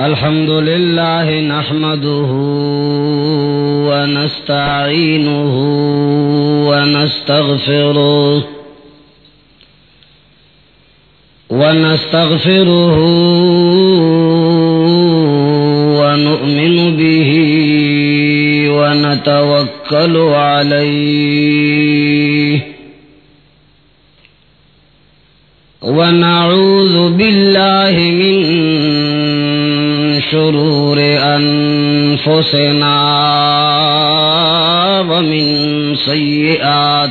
الحمد لله نحمده ونستعينه ونستغفره ونستغفره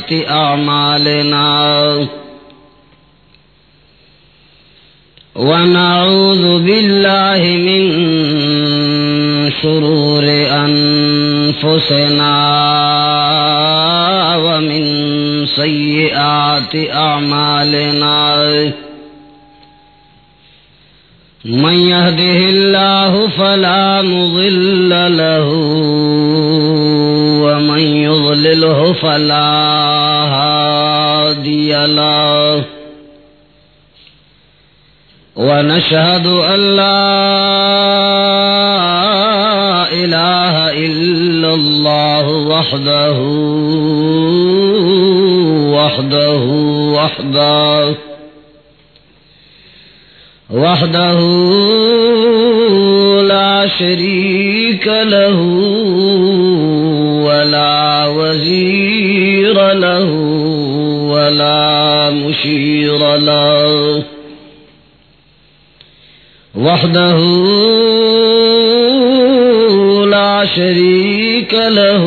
سيئات ونشهد شريك له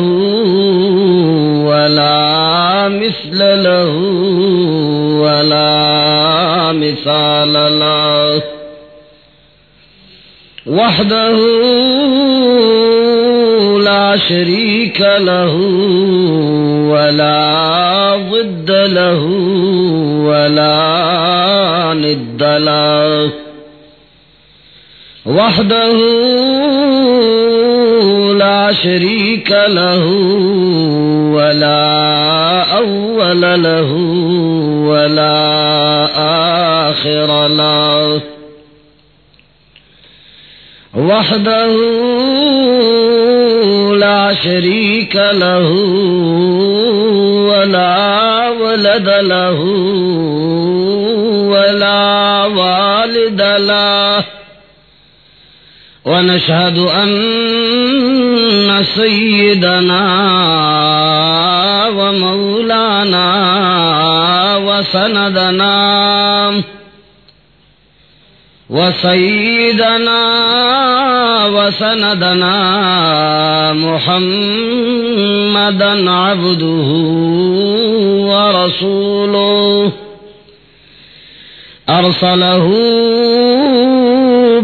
ولا مثل له ولا مثال له وحده لا شريك له ولا ضد له ولا ند له وحده ونشهد أن سيدنا ومولانا وسندنا وسيدنا وسندنا محمدا عبده ورسوله أرسله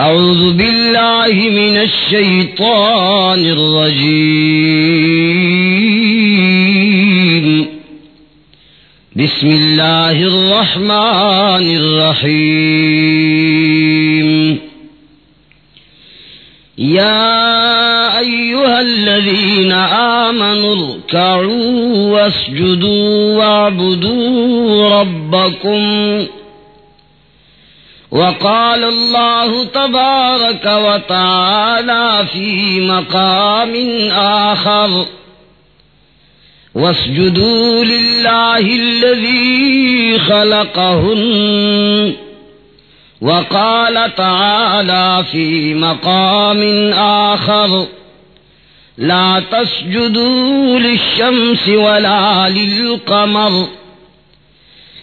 أعوذ بالله من الشيطان الرجيم. بسم الله الرحمن الرحيم. يا أيها الذين آمنوا اركعوا واسجدوا واعبدوا ربكم وقال الله تبارك وتعالى في مقام آخر. واسجدوا لله الذي خلقهن. وقال تعالى في مقام آخر. لا تسجدوا للشمس ولا للقمر.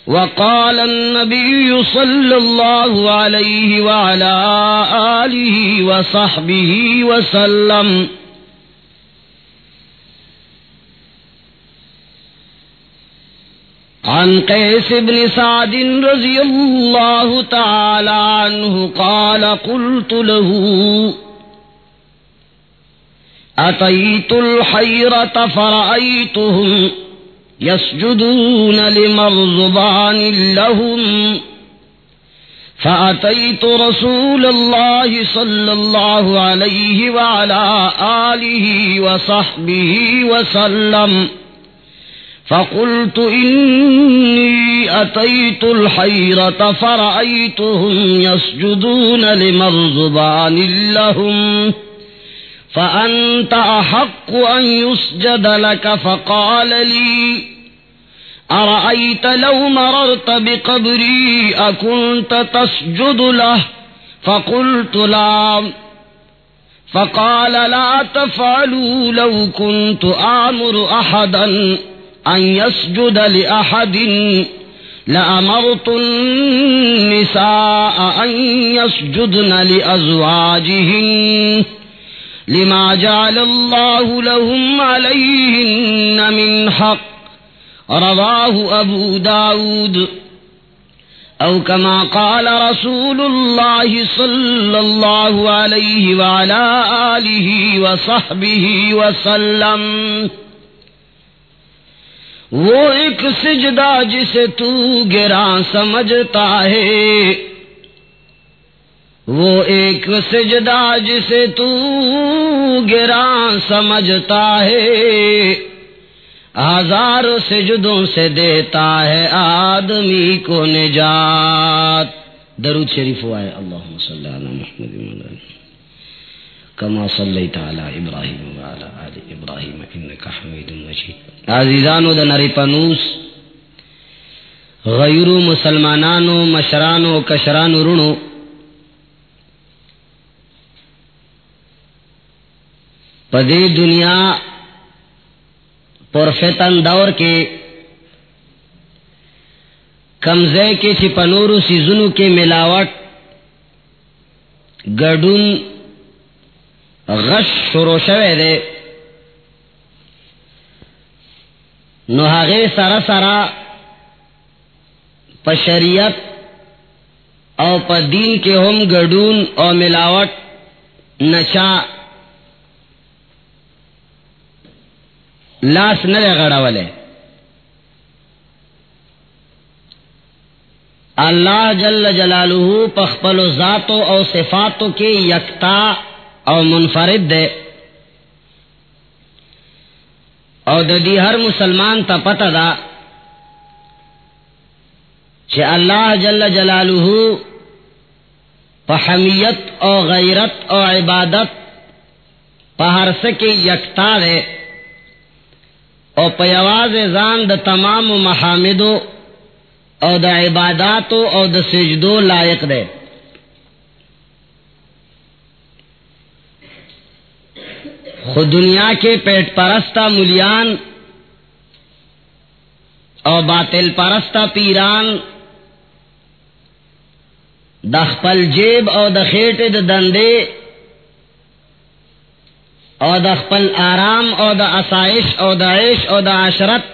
وقال النبي صلى الله عليه وعلى آله وصحبه وسلم عن قيس بن سعد رضي الله تعالى عنه قال قلت له، أتيت الحيرة فرأيتهم؟ يسجدون لمرضبان لهم. فأتيت رسول الله صلى الله عليه وعلى آله وصحبه وسلم. فقلت إني أتيت الحيرة فرأيتهم يسجدون لمرضبان لهم. فأتيت فأنت أحق أن يسجد لك فقال لي، أرأيت لو مررت بقبري أكنت تسجد له؟ فقلت لا فقال لا تفعلوا لو كنت آمر أحدا أن يسجد لأحد. لأمرت النساء أن يسجدن لأزواجهن. لما جعل الله لهم عليهن من حق. رواه أبو داود. أو كما قال رسول الله صلى الله عليه وعلى آله وصحبه وسلم. وہ ایک سجدہ جسے تو گرا سمجھتا ہے۔ وہ ایک سجدہ جسے تو گرا سمجھتا ہے ہزار سجدوں سے دیتا ہے آدمی کو نجات۔ درود شریف ہوا ہے۔ اللہ صلی اللہ محمد کما صلی تعالی ابراہیم وعلا آل ابراہیم انکا حمید مجید۔ عزیزانو دا نری پنوس، غیرو مسلمانانو، مشرانو، کشرانو، رونو پدی دنیا پرفتن دور کے کمزے کے چپنورو سیزنو کے ملاوٹ گڈون غش شروع شوه ده نو هغه سرا سرا په او په دین کې هم ګډون او ملاوت نشا لاس نه غړاوله اللہ جل جلالہ پخپل ذاتو او صفاتو کے یکتا او منفرد دے او ددی ہر مسلمان تا پتہ دا چ اللہ جل جلالہ پحمیت او غیرت او عبادت پہر سکے یکتا دے او پیواز زان د تمام محامدو او د عباداتو او د سجدو لائق دے خود دنیا کے پیٹ پرستہ ملیان اور باطل پرستہ پیران دخپل جیب اور دخیٹ دندے اور دخپل آرام اور دا آسائش اور داعش اور دا عشرت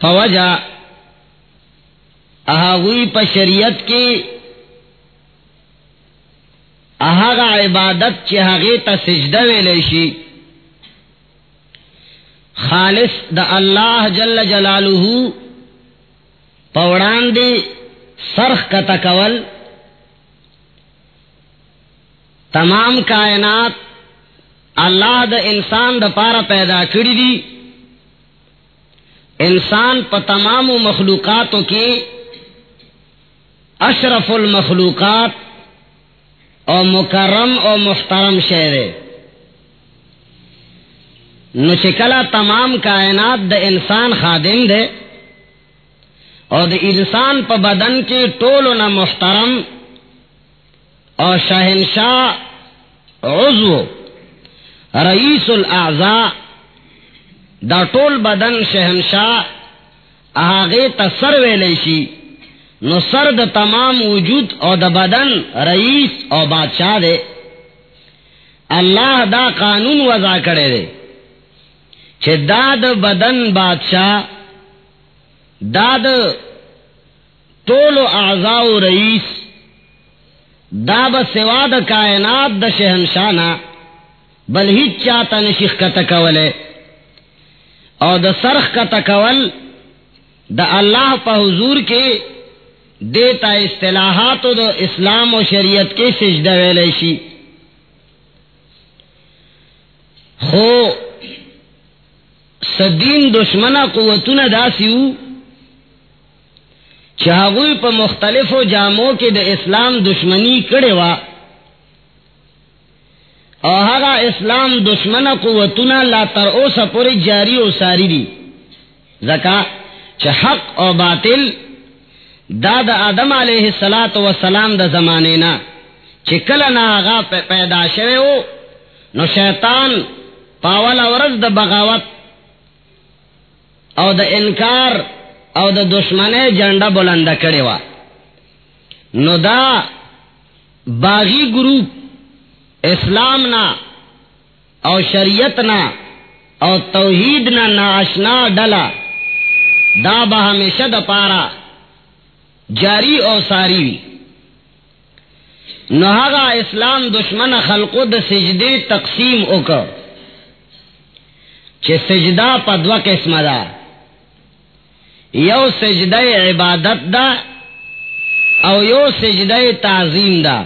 فوجا فوجہ احاوی پشریت کی اہاگا عبادت چہاگے تا سجدہ ویلیشی خالص دا اللہ جل جلالہ پوڑان دے سرخ کا تکول تمام کائنات اللہ دا انسان دا پارا پیدا کری دی۔ انسان پا تمام مخلوقاتوں کی اشرف المخلوقات او مکرم او محترم شہر نشکلا تمام کائنات د انسان خادم دے۔ اور د انسان پا بدن کے ٹول نہ محترم۔ اور شہنشاہ عضو، رئیس الاعضاء، دا ٹول بدن شہنشاہ آگے تصر ویلیشی نو سر د تمام وجود او د بدن رئیس او بادشاہ دے۔ اللہ دا قانون وضع کرے دے۔ چھ داد بدن بادشاہ داد طول و اعضاء رئیس دا بسوا دا کائنات دا شہنشانا بل ہی چاہتا نشیخ کا تکولے اور دا سرخ کا تکول دا اللہ پا حضور کے دیتا اصطلاحات دا اسلام و شریعت کے سجدہ ویلیشی خو سدین دشمنا قوتون داسیو چاہوئی پا مختلف و جاموں کے دا اسلام دشمنی کڑے وا اور اسلام دشمن قوتنا لا تر او سپوری جاری او ساری دی زکا چا حق او باطل دا دا آدم علیہ السلام و سلام دا زمانے نا چکل نا آغا پیدا شوے ہو نو شیطان پاولا ورز دا بغاوت او دا انکار او دا دشمنے جنڈا بلند کرے وا نو دا باغی گروپ اسلام نا او شریعت نا او توحید نا ناشنا ڈلا دا با ہمیشہ دا پارا جاری او ساری وی نہاگا اسلام دشمن خلقو دا سجدے تقسیم اوکا چھ سجدہ پدوا قسم دا یو سجدہ عبادت دا او یو سجدہ تعظیم دا.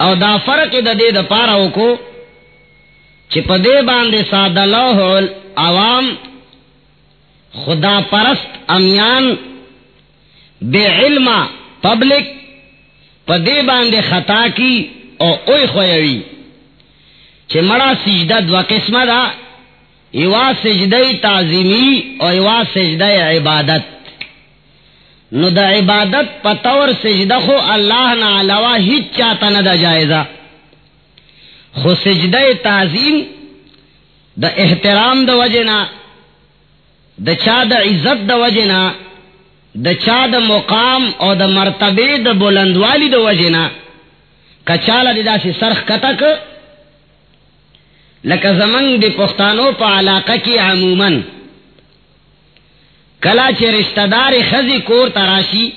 او دا فرق دا دے دا پارا کو چپ دے باندے سادہ لوح عوام خدا پرست امیان بے علم پبلک پدے باندے خطا کی او اوئی خویوی. چھ مڑا سجدہ دو قسم دا ایوا سجدہ تعظیمی اور ایوا سجدہ عبادت. نو دا عبادت پتور سجدہ خو اللہ نا علاوہ ہی چاہتا نہ دا جائزہ. خو سجدہ تعظیم دا احترام دا وجنا دا چا دا عزت دا وجنا دا چا دا مقام اور دا مرتبے دا بلندوالی دا وجنا کچالا دا سی سرخ کتک لکه زمنگ دی پختانو پا علاقہ کی عموماً. کلا چه رشتہ دار خزی کور تراشی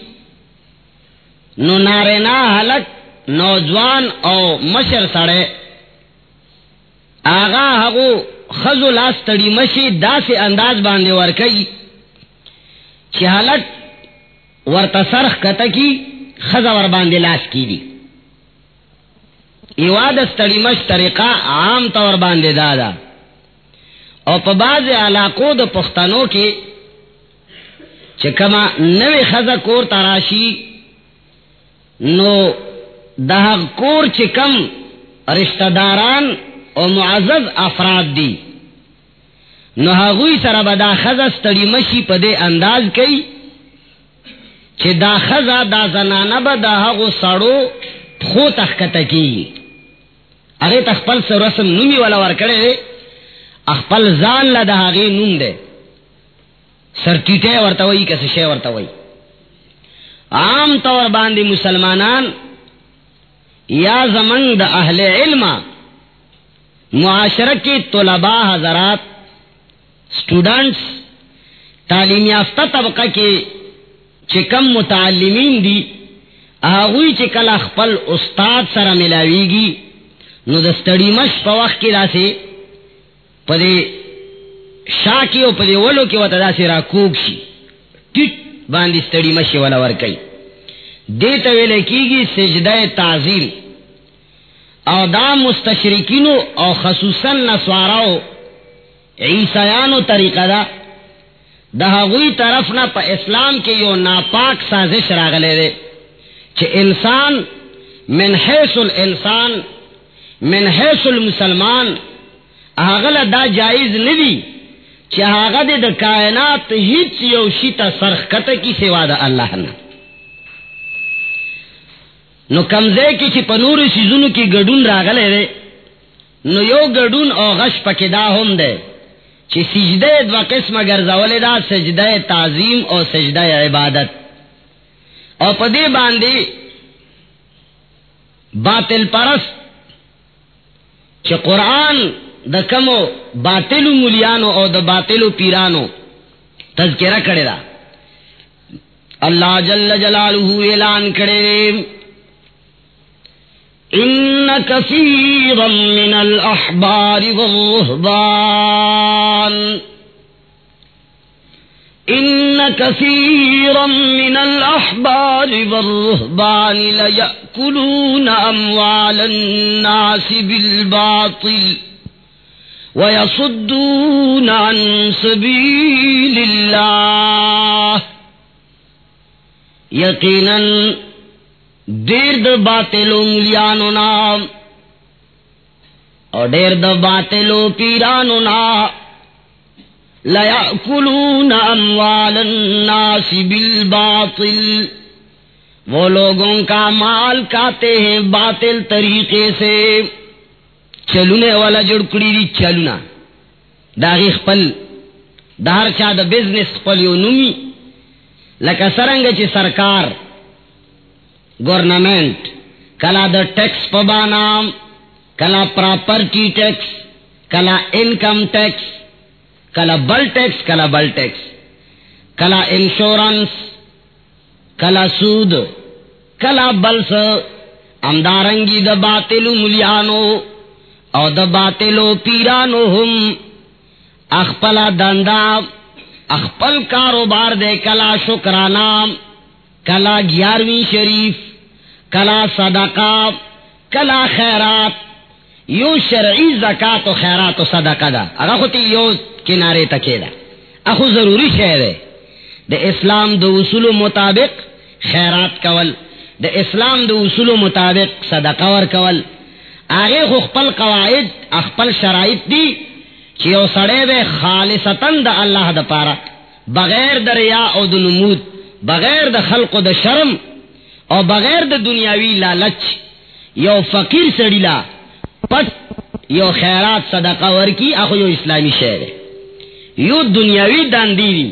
نو نارینا حلق نوجوان او مشر سڑے آغا حقو خزو لاس تڑی مشی دا سے انداز باندے ورکی چی حلق ورطسرخ کتا کی خزا ور باندے لاس کی دی ایواد استڑی مش طریقہ عام طور باندے دادا. اور پباز علاقوں د پختانوں کے چکما نوے خزا کور تراشی، نو دہ کور چکم رشتہ داران اور معزز افراد دی. نو ہاگوئی سر بدا خزا استڑی مشی پدے انداز کئی، چھ دا خزا دا زنانا با دا ہاگو سڑو خو تخکتا کی. اگے تخپل سے رسم نمی والا ور کرے اخپل زان لدا آگے نوم دے سر ٹیٹے ورتوئی کسی شے ورتوئی عام طور باندی مسلمانان یا زمن دا اہل علم معاشرہ کی طلباء، حضرات سٹوڈنٹس تعلیم یافتہ طبقہ کے چکم متعلمین دی آغوی چکل اخپل استاد سر ملاویگی نو دستڑی مش پا وقت کی دا سے پدے شا کی او پدے ولو کی وطا دا سے را کوک شی ٹیٹ باندی ستڑی مشی والا ورکی دیتا ویلے کی گی سجدہ تعظیم. او دا مستشرکینو او خصوصا نسواراو عیسیانو طریقہ دا دا طرف نا پا اسلام کے یو ناپاک سازش راغلے دے چھ انسان من حیث الانسان انسان من حیث المسلمان آغل دا جائز ندی چی آغد دا کائنات ہیچ یو شیطا سرخکت کی سوا دا اللہ نا۔ نو کمزے کی چی پنور سیزنو کی گڑون راغلے دے، نو یو گڑون او غش پکی دا ہم دے۔ چی سجدے دو قسم گرزاولے دا سجدہ تعظیم او سجدہ عبادت۔ او پدی باندی باطل پرست چھ قرآن دا کمو باطلو ملیانو او دا باطلو پیرانو تذکرہ کرے دا اللہ جل جلالہ اعلان کرے ان کثیرا من الاحبار والرہبان ان كثيرا من الاحبار والرهبان ليأكلون اموال الناس بالباطل ويصدون عن سبيل الله. یقینا دیر د باطلو ملیانو نام اور دیر د باطلو پیرانو نا لیاکلون اموال الناس بالباطل۔ وہ لوگوں کا مال کاتے ہیں باطل طریقے سے۔ چلونے والا جڑکڑی دی چلونا۔ داغی خپل، دار چا دا بزنس خپل یو نمی لکا سرنگ چی سرکار گورنمنٹ کلا دا ٹیکس پبانام کلا پراپرٹی ٹیکس کلا انکم ٹیکس کلا بل ٹیکس کلا بل ٹیکس کلا انشورنس، کلا سود، کلا بلس. امدارنگی دا باطلو ملیانو او دا باطلو پیرانو ہم. اخپلا دندا اخپل کاروبار دے کلا شکرانا کلا گیارہویں شریف، کلا صدقہ، کلا خیرات. یو شرعی زکات و خیرات و صدقہ دا. اگا خودی یو کنارے تکے دا. اخو ضروری شہر ہے دا اسلام دا اصول مطابق خیرات کول دا اسلام دا اصول مطابق صدقہ ور کول. آگے خپل قواعد، اخپل شرائط دی، چی او سڑے بے خالصتن دا اللہ دا پارا. بغیر دا ریا او دا نمود، بغیر دا خلق و دا شرم، او بغیر دا دنیاوی لالچ. یو فقیر سڑی لا پٹ یو خیرات صدقہ ورکی، اخو یو اسلامی شہر ہے۔ یو دنیاوی داندی دی۔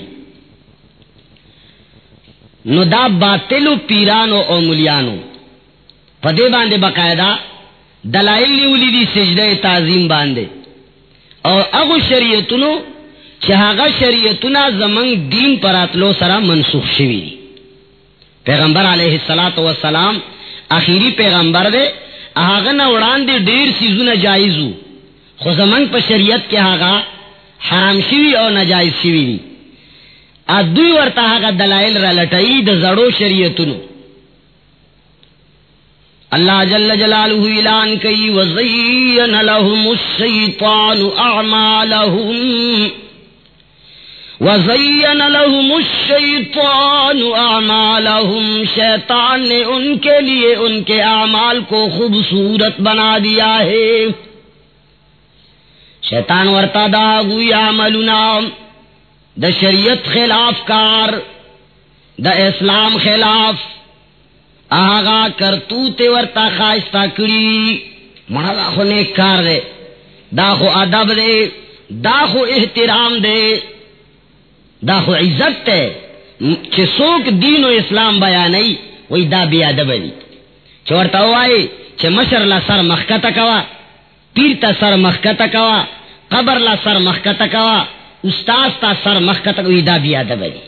نو دا باطلو پیرانو او ملیانو پدے باندے بقاعدہ دلائل لیولی دی سجدہ تعظیم باندے۔ اور اگو شریعتنو چہاگا شریعتنا زمن دین پراتلو سرا منسوخ شوی دی۔ پیغمبر علیہ السلام والسلام اخیری پیغمبر دے۔ آگا نا اڑان دے دیر سیزو نجائزو. خو زمن پا شریعت کے آگا حرام شوی او نجائز شوی دی. ادوی ورطا آگا دلائل را لٹائی دا زڑو شریعتنو اللہ جل جلالہ اعلان کی وزین لهم الشیطان اعمالهم وزین لهم الشیطان اعمالهم شیطان نے ان کے لیے ان کے اعمال کو خوبصورت بنا دیا ہے۔ شیطان ورتا دا گوی عملنا، دا شریعت خلاف کار، دا اسلام خلاف۔ آغا کرتو تے ورتا خواہشتا کری منا دا خو نیک کار دے، دا خو ادب دے، دا خو احترام دے۔ دا خو عزت تے، چھ سوک دین و اسلام بیا نہیں وہی دا بی ادب دی چورتا ہوئے چھ مشر لا سر مخکتا کوا، پیر تا سر مخکتا کوا، قبر لا سر مخکتا کوا استاز تا سر مخکتا کوا وی دا بی ادب دی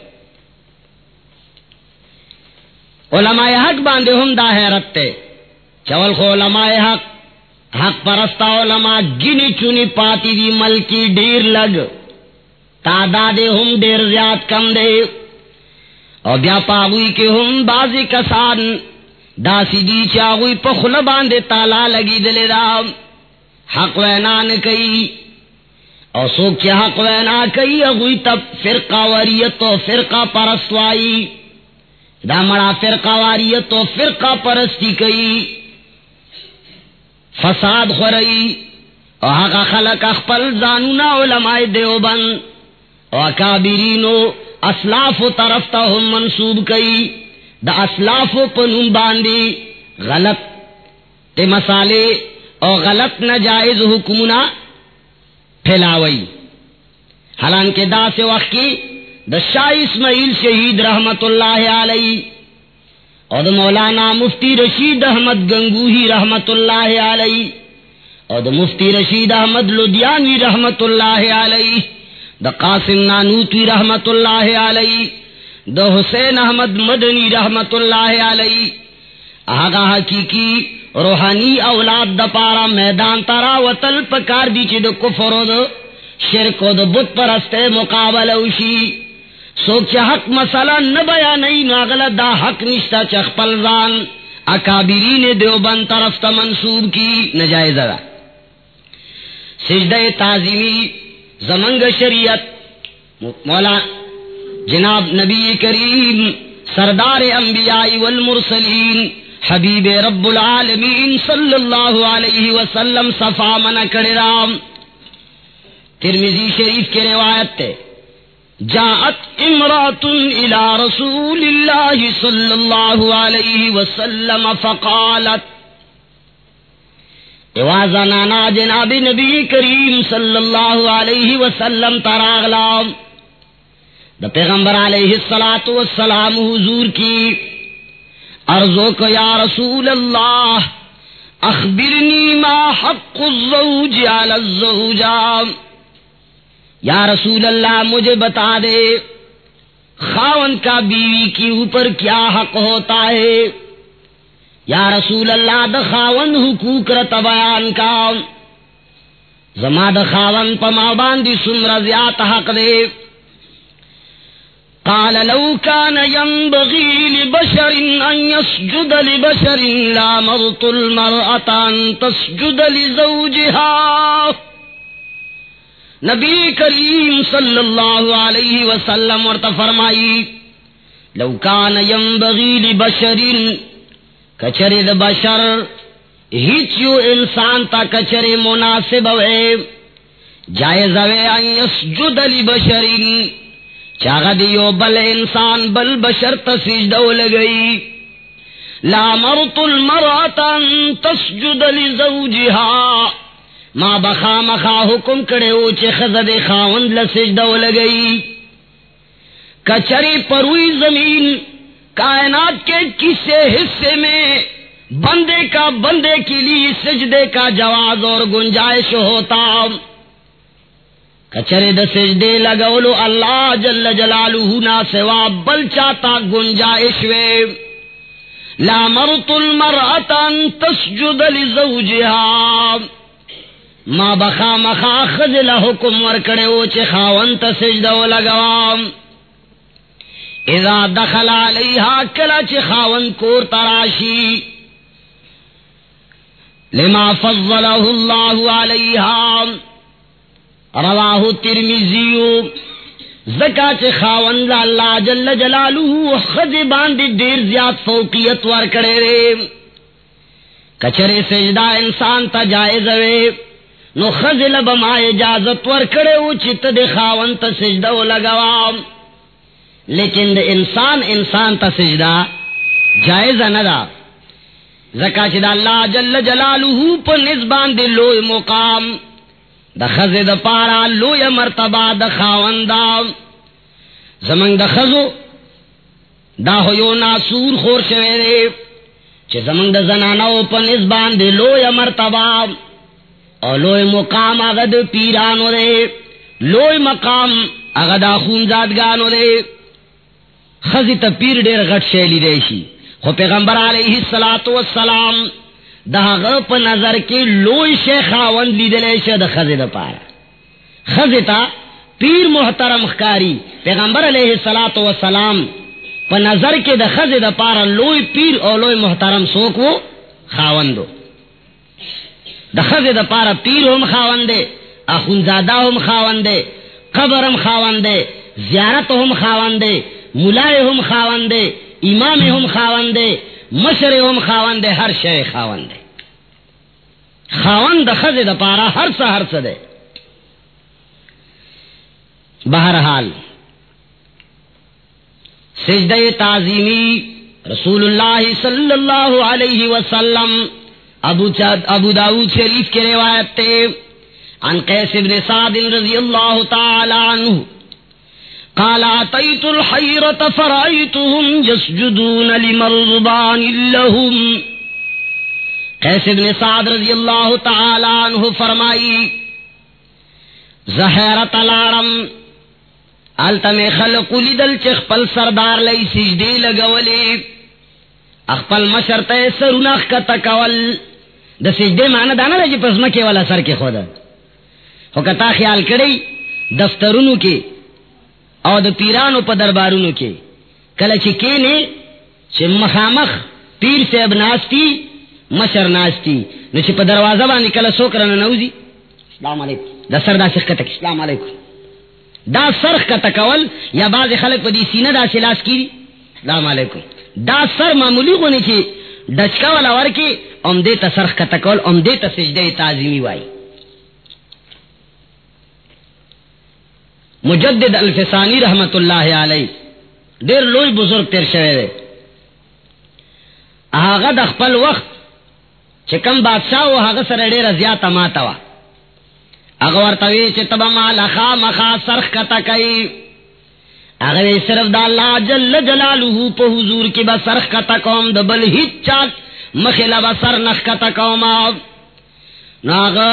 علماء حق باندے ہم دا حیرت تے۔ چول خو علماء حق حق پرستا علماء، گنی چنی پاتی دی ملکی ڈیر لگ۔ تعداد ہم دیر زیاد کم دے۔ اور بیا پاگوئی کے ہم بازی کسان، داسی دی چاگوئی پخل باندے تالا لگی دلے دا۔ حق وینان کئی۔ اور سوک چا حق وینا کئی، اگوئی تب فرقہ وریت و فرقہ پرستوائی دا مڑا فرقہ واریت و فرقہ پرستی کئی۔ فساد خورئی۔ او حقا خلق اخپل زانونا علماء دیوبن او اکابرینو اسلاف و طرف تا ہم منصوب کئی دا اسلاف و پنون باندی غلط تے مسالے او غلط نجائز حکمنا پھیلاوئی۔ حالانکہ دا سے وقت کی دا شاہ اسماعیل شہید رحمت اللہ علیہ اور مولانا مفتی رشید احمد گنگوہی رحمت اللہ علیہ اور دا مفتی رشید احمد لدیانی رحمت اللہ علیہ دا قاسم نانوتی رحمت اللہ علیہ، دا حسین احمد مدنی رحمت اللہ علیہ۔ آگا حقیقی روحانی اولاد دا پارا میدان تارا وطل پکار دی چی دا کفر و دا شرک و دا بت پرستے مقابل اوشی۔ سوک چا حق مسئلہ نبیا نئی ناغل دا حق نشتا چخ پلزان اکابرین دیوبند طرف تا منصوب کی، نجائز دا۔ سجدہ تعظیمی زمنگ شریعت. مولا جناب نبی کریم، سردار انبیاء والمرسلین، حبیب رب العالمین صلی اللہ علیہ وسلم صفا من کرام ترمیزی شریف کے روایت تے جاءت امرات الى رسول اللہ صلی اللہ علیہ وسلم فقالت نانا جناب نبی کریم صلی اللہ علیہ وسلم تراغلام۔ دا پیغمبر علیہ السلام والسلام حضور کی ارزو کو یا رسول اللہ، اخبرنی ما حق الزوج علی الزوجہ یا رسول اللہ، مجھے بتا دے، خاون کا بیوی کی اوپر کیا حق ہوتا ہے؟ یا رسول اللہ دخاون حقوق رت بیان کا زما دخاون پما باندی سمر زیات حق دے. قال لو كان ينبغي لبشر أن يسجد لبشر لا مرط المرأة أن تسجد لزوجها. نبی کریم صلی اللہ علیہ وسلم ورت فرمائی، لو كان ينبغي لبشر کچری د بشر ہیچ یو انسان تا کچری مناسب ہوئے۔ جائز ہوئے ان یسجد لبشرین۔ چاگا دیو بل انسان بل بشر تسجدو لگئی۔ لا مرت المرأة ان تسجد لزوجها ما بخا مخا حکم کرے او چے خزد خاوند لسجدو لگئی۔ کچری پروی زمین۔ کائنات کے کسی حصے میں بندے کا بندے کے لیے سجدے کا جواز اور گنجائش ہوتا۔ کچرے د سجدے لگولو اللہ جل جلالہ نا سوا، بل چاہتا گنجائش وے۔ لا مرت المرأة ان تسجد لزوجها۔ ما بخا مخا خزل حکم ورکڑے اوچے خاون تسجدو لگوام اذا دخل علیہا کلا چی خاون کور تراشی لما فضلہ اللہ علیہا رواہ ترمیزیو زکا چی خاون دا اللہ جل جلالو خد باندی دیر زیاد فوقیت ور کرے رے کچرے سجدہ انسان تا جائز وے نو خزل بما اجازت ور کرے او چت دے خاون تا سجدہ لگوام لیکن دا انسان انسان تا سجدہ جائز ندا زکا چی دا اللہ جل جلالہ پا نزبان دے لوی مقام، دا خز دا پارا لوی مرتبہ دا خاون دا زمن دا خزو، دا ہویو ناسور خور شوے دے۔ چی زمن دا زنانو پا نزبان دے لوی مرتبہ۔ اور لوی مقام اگد پیرانو دے۔ لوی مقام اگد آخون زادگانو دے۔ خزی تا پیر دیر غٹ شیلی دیشی. خو پیغمبر علیہ السلام دا غپ نظر کی لوی شیخاون لی دلیش دا خزی دا پارا. خزی تا پیر محترم خکاری پیغمبر علیہ السلام پا نظر کے دا خزی دا پارا لوی پیر اور لوی محترم سوکو خاوندو. دا خزی دا پارا پیر ہم خاوندے، اخونزادہ ہم خاوندے قبرم خاوندے، زیارت ہم خاوندے ملائے ہم خاون دے امام ہم خاون دے مشر ہم خاون دے ہر شے خاون دے خاون دا خز دا پارا ہر سا ہر سا دے۔ بہرحال، سجدہ تعظیمی رسول اللہ صلی اللہ علیہ وسلم، ابو ابو داود شریف کے روایت تے، عن قیس بن سعد رضی اللہ تعالی عنہ قال اتيت الحيرة فرأيتهم يسجدون لمرضبان لهم. قیس ابن سعد رضی اللہ تعالی عنہ فرمائی زہرت الارم التم خلق لیدل چخ پل سردار لئی سجدی لگولی، اخپل مشرط سرونخ کا تکول. دا سجدے معنی دانا دا جی پسمکی والا سر کے خود. ہو کتا خیال کری دفترونو کی او دا پیرانو پا دربارونو کی کل چی کینے چی مخامخ پیر سے اب ناستی مشر ناستی نو چی پا دروازہ بانی کل سوکرن نوزی اسلام علیکم. دا سر دا سخ کتک اسلام علیکم. دا سرخ کا تکول یا بعض خلق پا دی سینہ دا سلاس کی اسلام علیکم. دا سر معمولی کو چی ڈچکا والا ور کی ام دے تا سرخ کا تکول ام دے تا سجدے تعظیمی وائی مجدد الفسانی رحمت اللہ علیہ۔ دیر لوئی بزرگ تیر شوے آغا دا خپل وقت چکم بادشاہ و آغا سر دیر زیادہ ماتا وا۔ آغا ورطوی چی تبا مالا خا مخا سرخ کتا کئی۔ آغا صرف دا اللہ جل جلالہو پا حضور کی با سرخ کتا کوم دا بل ہیچ چاک مخلا با سر نخ کتا کوم نو آغا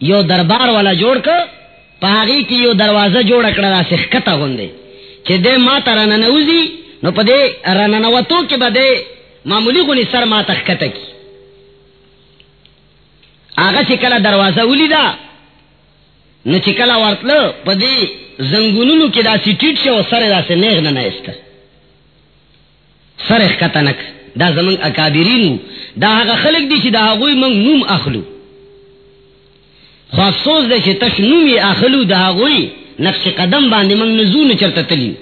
یو دربار والا جوڑ کر پاگی کی یو دروازہ جوڑ اکڑا سکھ کتا گندے۔ چھ دے ما تا رننوزی نو پا دے رننوتو کی با دے معمولی گنی سر ما تخ کتا کی۔ آگا چھ کلا دروازہ اولی دا، نو چھ کلا ورطلو، پا دے زنگونونو کی دا سی ٹیٹ شو سر دا سے نیغ ننائستا سر اخ کتا نک، دا زمان اکابرینو۔ دا آگا خلق دی چھ دا آگوی منگ نوم اخلو۔ خو افسوس دے چھے تش نومی آخلو دا غوی نقش قدم باندے من نزون چرتا تلی۔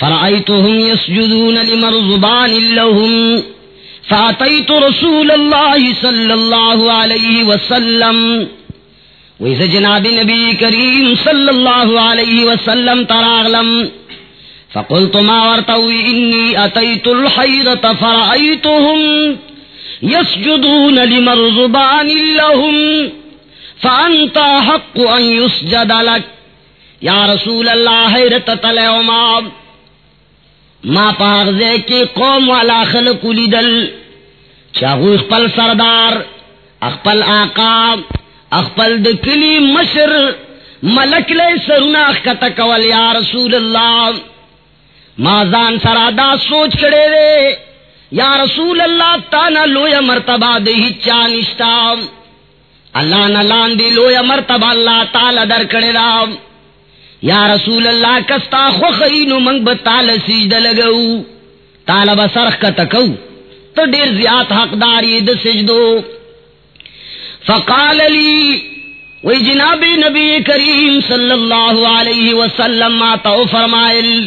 فرعیتهم یسجدون لمرزبان لهم فاتیت رسول اللہ صلی اللہ علیہ وسلم۔ ویسا جناب نبی کریم صلی اللہ علیہ وسلم تراغلم۔ فقلت ما ورتوی انی اتیت الحیرت فرعیتهم یسجدون لمرزبان لهم فانتا حق ان يسجد لك۔ یا رسول اللہ، حیرت تلیو ما ما پاغزے کی قوم والا خلق لیدل چاہو اخپل سردار، اخپل آقا، اخپل دکلی مشر۔ ملک لے سرنا اخکتا کول، یا رسول اللہ۔ ما زان سرادا سوچ کرے دے۔ یا رسول اللہ، تانا لویا مرتبہ دے ہی چانشتام اللہ نلان دی لویا مرتبہ اللہ تعالی در کڑی رام یا رسول اللہ، کستا خوخینو منگ بتال سجد لگو. تالا بسرخ کا تکو. تو دیر زیاد حق داری د سجدو. فقال لی، وی جناب نبی کریم صلی اللہ علیہ وسلم ما تو فرمائل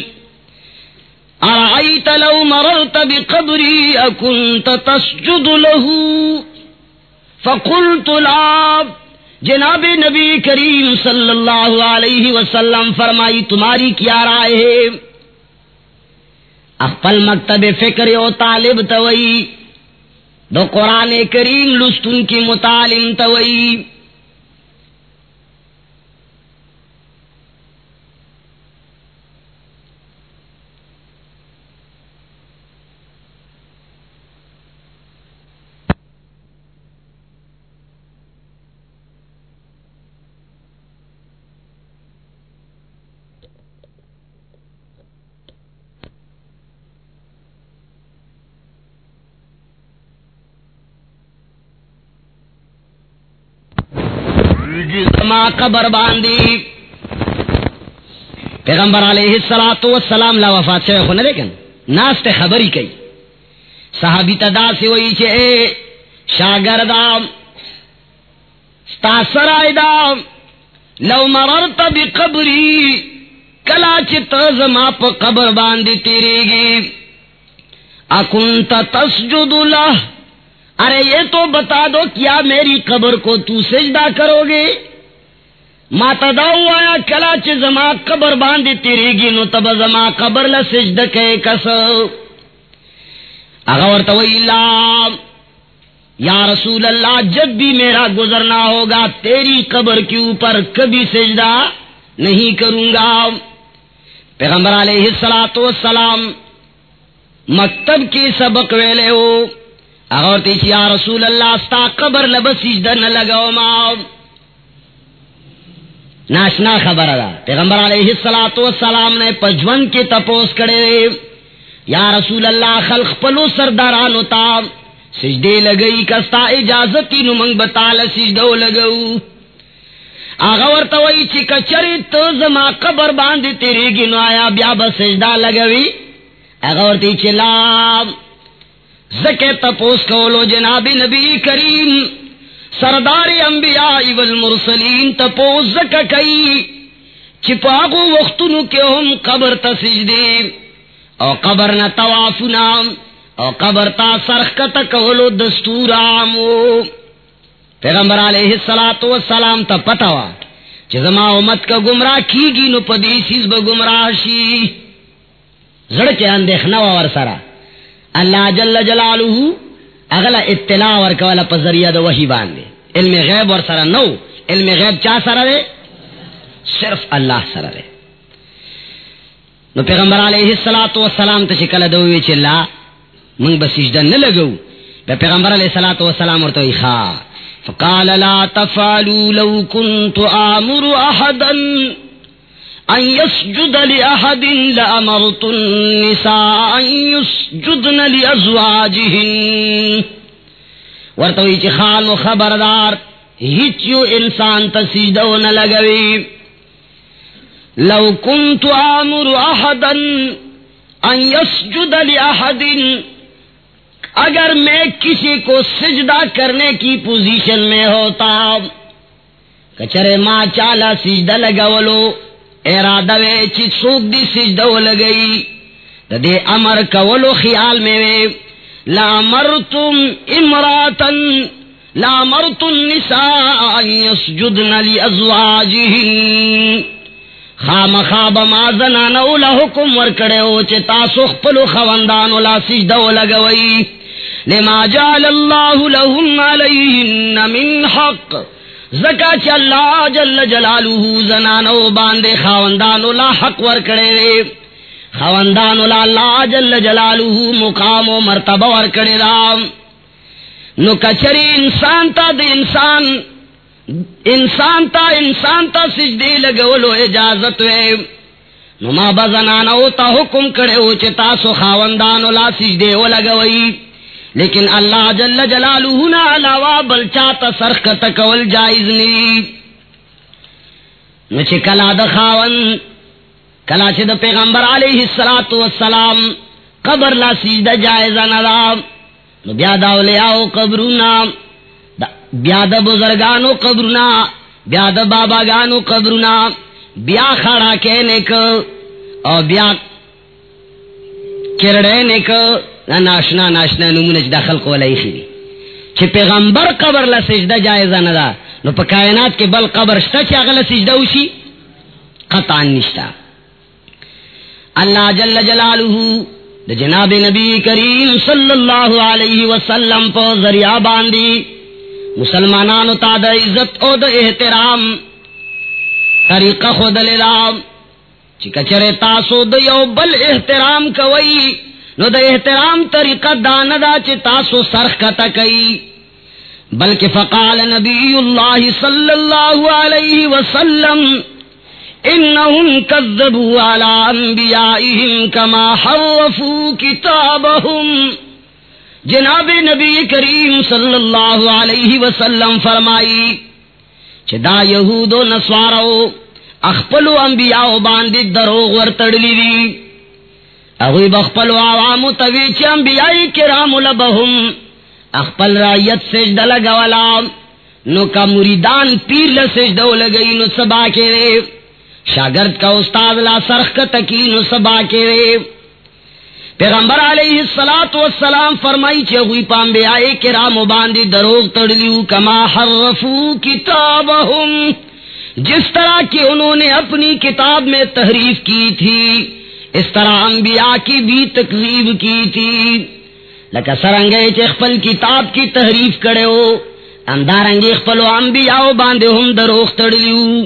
ارعیت لو مررت بقبری اکنت تسجد لہو؟ فقلت لا. جناب نبی کریم صلی اللہ علیہ وسلم فرمائی، تمہاری کیا رائے ہے؟ اخپل مکتب فکر و طالب توئی دو قرآن کریم لستن کی مطالم توئی زما قبر باندی پیغمبر علیہ السلام والسلام لا وفات شوی خو لیکن ناس ته خبری کوي صحابی تدا سی وئی چې اے شاگردام ستا سرائی دا لو مررت بقبری کلا چی تزما پا قبر باندی تیرے گی اکنت تسجد لہ ارے یہ تو بتا دو کیا میری قبر کو تو سجدہ کرو گے؟ ماتا داو آیا کلا چی زما قبر باندی تیری گی نو تب زما قبر لسجد کے کس اغور تو یا رسول اللہ، جب بھی میرا گزرنا ہوگا، تیری قبر کے اوپر کبھی سجدہ نہیں کروں گا۔ پیغمبر علیہ السلام مکتب کی سبق ویلے ہو۔ اگر تیچی یا رسول اللہ ستا قبر لبسیجدہ نلگو ما ناشنا خبر دا پیغمبر علیہ السلام نے پجون کی تپوس کرے یا رسول اللہ خلق پلو سردارانو تا۔ سجدے لگئی کستا اجازتی نو منگ بتال سجدو لگو۔ آغا ورطوئی چی کچری تو زما قبر باندی تیری گنو آیا بیا بسجدہ لگوی۔ آغا ورطی چی لام زکے تپوس کولو جناب نبی کریم، سردار انبیاء والمرسلین تپوس زکا کئی چپاگو وقتنو کے ہم قبر تسجدے او قبر نہ توافنا او قبر تا سرخ کا تکولو دستور آمو۔ پیغمبر علیہ السلام والسلام تا پتاوا چزما امت کا گمراہ کی گی نو پدی سیز با گمراہ شی۔ زڑ زڑکے اندیخنا ور سرا۔ اللہ جل جلالہ اغلا اطلاع ورکوالا پا ذریعہ دا وحی باندے۔ علم غیب ور سرا نو، علم غیب چا سرا دے؟ صرف اللہ سرا دے۔ نو پیغمبر علیہ الصلوۃ والسلام ته شکل دوی چې لا من بسجده نه لګو پیغمبر علیہ الصلوۃ والسلام ورته ښا ہاں۔ فقال لا تفعلوا لو كنت امر احدا۔ ان يسجد لاحد لامرت النساء ان يسجدن لازواجهن ورته چې خان خبردار هیڅ انسان ته سجده نه لو كنت آمر احدا ان يسجد لأحد، اگر میں کسی کو سجدہ کرنے کی پوزیشن میں ہوتا، کچرے ماں چالا سجدہ لگولو ارادہ وے چی سوک دی سجدہ لگئی دے امر کولو خیال میں وے لامرتم امراتن لامرت النساء ان يسجدن لأزواجهن خام خواب ما زنانو لحکم ورکڑے ہو چے تاسو خپلو خوندانو لا سجدو لگوئی لما جعل اللہ لهم علیہن من حق. زکا چے اللہ جل جلالہ زنانو باندے خوندانو لا حق ورکڑے رے خوندانو لا اللہ جل جلالہ مقام و مرتبہ ورکڑے رام نو کچری انسان تا دے انسان انسان تا انسان تا سجدے لگولو اجازت وے. نما بزنانو تا حکم کرے ہو چے تاسو خاوندانو لا سجدے و لگوئی. لیکن اللہ جل جلالہ نا علاوہ بلچا تا سرخ کا تکول جائز نی۔ نچے کلا دا خاون، کلا چے دا پیغمبر علیہ السلام قبر لا سجدہ جائزہ ندا نو بیا دا اولیاء قبرونا بیا د بزرگانو قبرنا، بیا د بابا گانو بیا کھڑا کے نیک او بیا کرڑے نے کو۔ نیک ناشنا ناشنا نمونج داخل کو لئی خیری چھ پیغمبر قبر لا سجدہ جائزہ ندا نو پا کائنات کے بل قبر شتا چھ اغلا سجدہ اوشی قطعان نشتا اللہ جل جلالہ دا جناب نبی کریم صلی اللہ علیہ وسلم پا ذریعہ باندی مسلمانانو تا دا عزت او دا احترام طریقہ خود للام چکا چرے تاسو دا یو بل احترام کوئی نو دا احترام طریقہ داندا چی تاسو سرخ کتا کئی۔ بلکہ فقال نبی اللہ صلی اللہ علیہ وسلم، انہم کذبوا علی انبیائیہم کما حرفوا کتابہم۔ جناب نبی کریم صلی اللہ علیہ وسلم فرمائی چدا یہود و نسوارو اخپلو انبیاء باندی دروغ ورتڑلی دی۔ اغوی بخپلو عوامو توی چی انبیاء کرام لبہم اخپل رائیت سجدہ لگولا. نو کا مریدان پیر لسجدہ لگئی نو سبا کے رے شاگرد کا استاد لا سرخ کا تکی، نو سبا کے رے پیغمبر علیہ السلام والسلام فرمائی چھے ہوئی پامبے آئے کرام باندی دروغ تڑلیو کما حرفو کتابہم جس طرح کہ انہوں نے اپنی کتاب میں تحریف کی تھی اس طرح انبیاء کی بھی تکذیب کی تھی۔ لکا سرنگے چھے خپل کتاب کی تحریف کرے ہو اندارنگے خپلو انبیاء باندے ہم دروغ تڑلیو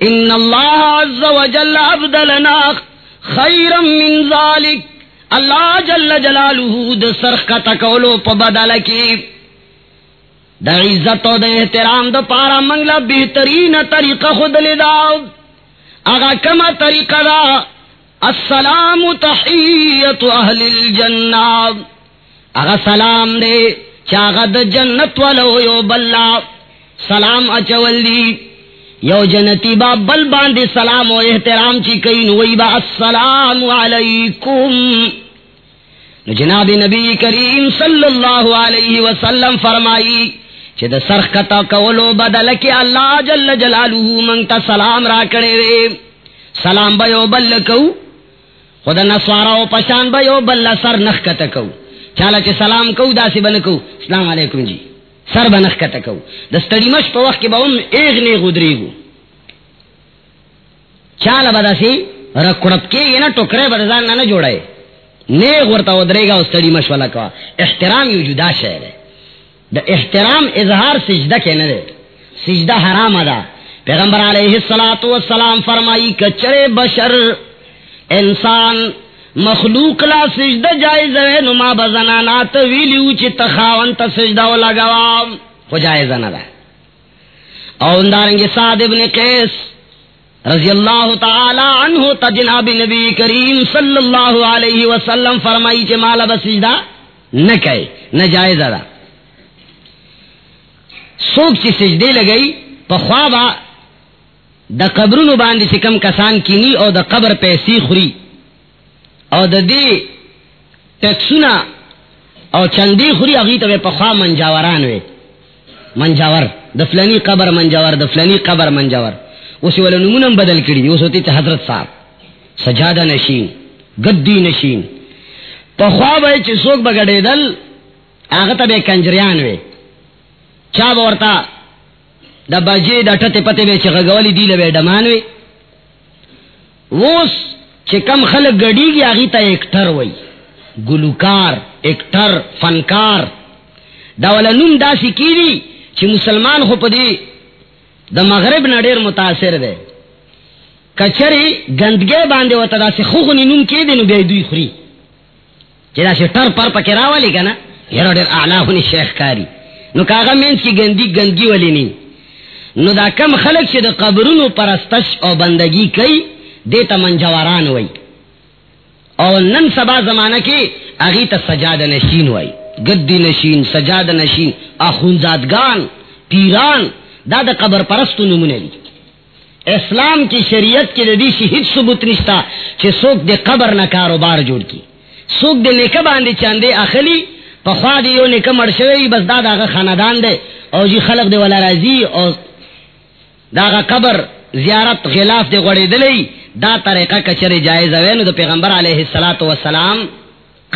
ان اللہ عز و جل عبدلنا خیرا من ذالک۔ اللہ جل جلالہ د سرخ کا تکولو پا بدل کی۔ دا عزت و دا احترام دا پارا منگلا بہترین طریقہ خود لدا اگا کما طریقہ دا السلام تحیت اہل الجنہ اگا سلام دے چاگا دا جنت ولو یو بلا۔ سلام اچول دی۔ یو جنتی با بل باندے سلام و احترام چی کئی نوئی با السلام علیکم۔ جناب نبی کریم صلی اللہ علیہ وسلم فرمائی چھ دا سرخ کتا کولو بدل کی اللہ جل جلالہ منگتا سلام را کرے وے۔ سلام بیو بل کو خدا نسوارا و پشان بیو بل سر نخ کتا کو. چالا چھ سلام کو دا سی بن کو. سلام علیکم جی. سر بنخ کتا کو. دا ستڑی مش پا وقت کی با ام ایغ نے غدری گو چالا بدا سی رکڑپ کے یہ نا ٹکرے بدزان نا جوڑائے نیغ ورطا ودرے گا استڑی مش والا کوا احترام یو جدا شہر ہے دا احترام اظہار سجدہ کے نہ دے سجدہ حرام ادا پیغمبر علیہ السلام فرمائی کچرے بشر انسان مخلوق لا سجدہ جائز ہے نما بزنانات ویلیو چی تخاون تا سجدہ و لگوام، خو جائز نہ دا او اندارنگی سعد ابن قیس رضی اللہ تعالی عنہ تا جناب نبی کریم صلی اللہ علیہ وسلم فرمائی چی مالا بسجدہ نہ کہے، نہ جائز ادا سوک چی سجدے لگئی پا خوابا دا قبرونو باندی چی کم کسان کینی او دا قبر پیسی خوری او دا دی ٹیکسونا او چندی خوری اغیتا وی پا منجاوران وی منجاور دا فلانی قبر منجاور دا فلانی قبر منجاور. اسی والا نمونم بدل کری اس ہوتی تا حضرت صاحب. سجادہ نشین گدی نشین پا خواب ہے بگڑے دل آغتا بے کنجریان وی چا بورتا دا بجے دا ٹتے پتے بے چی غگولی دی لبے ڈمانوی ووس چی کم خلق گڑی گی آگی تا ایکٹر وی. گلوکار ایکٹر فنکار. دا والا نم دا سی کی دی چی مسلمان خو پدی دا مغرب نڈیر متاثر دے. کچری گندگے باندے وتا دا سی خوخنی نم کی دی نو بے دوی خری چی دا سی ٹر پر پکی راوالی کنا یرو دیر اعلا ہونی شیخ کاری. نو کاغا مینس کی گندی گندگی ولی نی. نو دا کم خلق چی دا قبرونو پرستش او بندگی کئی دیتا منجواران وی او نن سبا زمانہ کی اگی تا سجاد نشین وی گدی نشین، سجاد نشین اخونزادگان پیران، دا دا قبر پرستو نمونے لی اسلام کی شریعت کے کی دی شہید ثبوت نشتا چی سوک دے قبر نہ کاروبار جوڑ کی سوک دے نیکہ باندے چاندے اخلی پخوا دی یو نیکه مر شوی، بس دا داغه خاندان دی. او جی خلق دی ولا راضی او داغه قبر زیارت غلاف دی غړې دلی دا طریقہ کچره جایز وې نو د پیغمبر علیه الصلاۃ والسلام